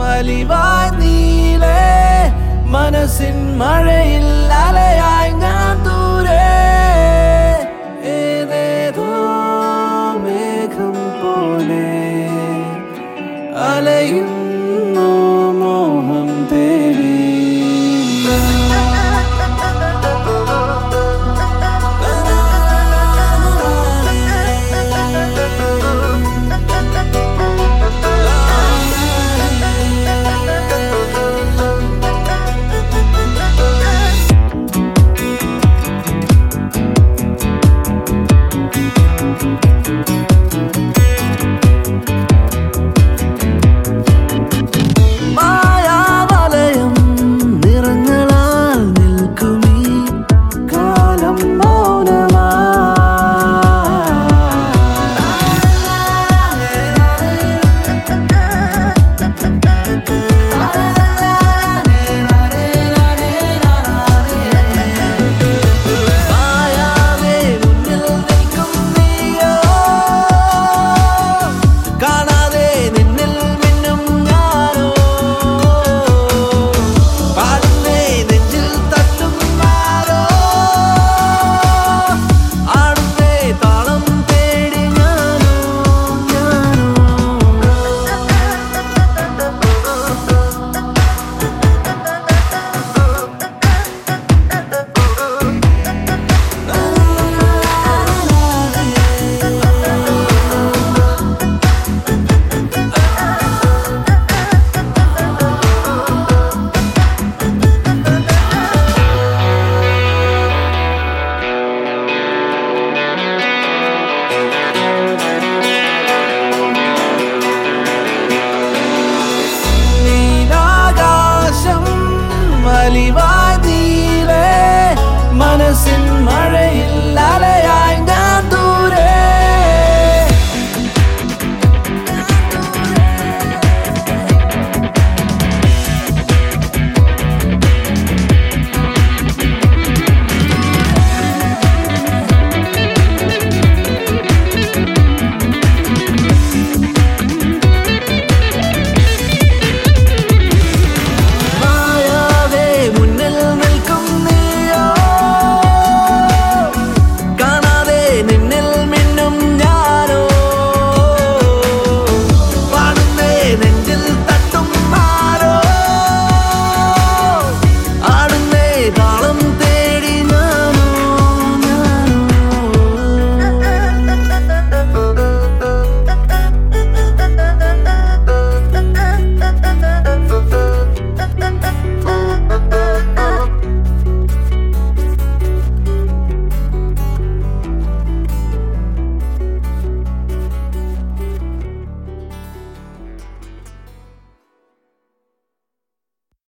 மலிவாய் நீலே மனசின் மழையில் அலையா I love you.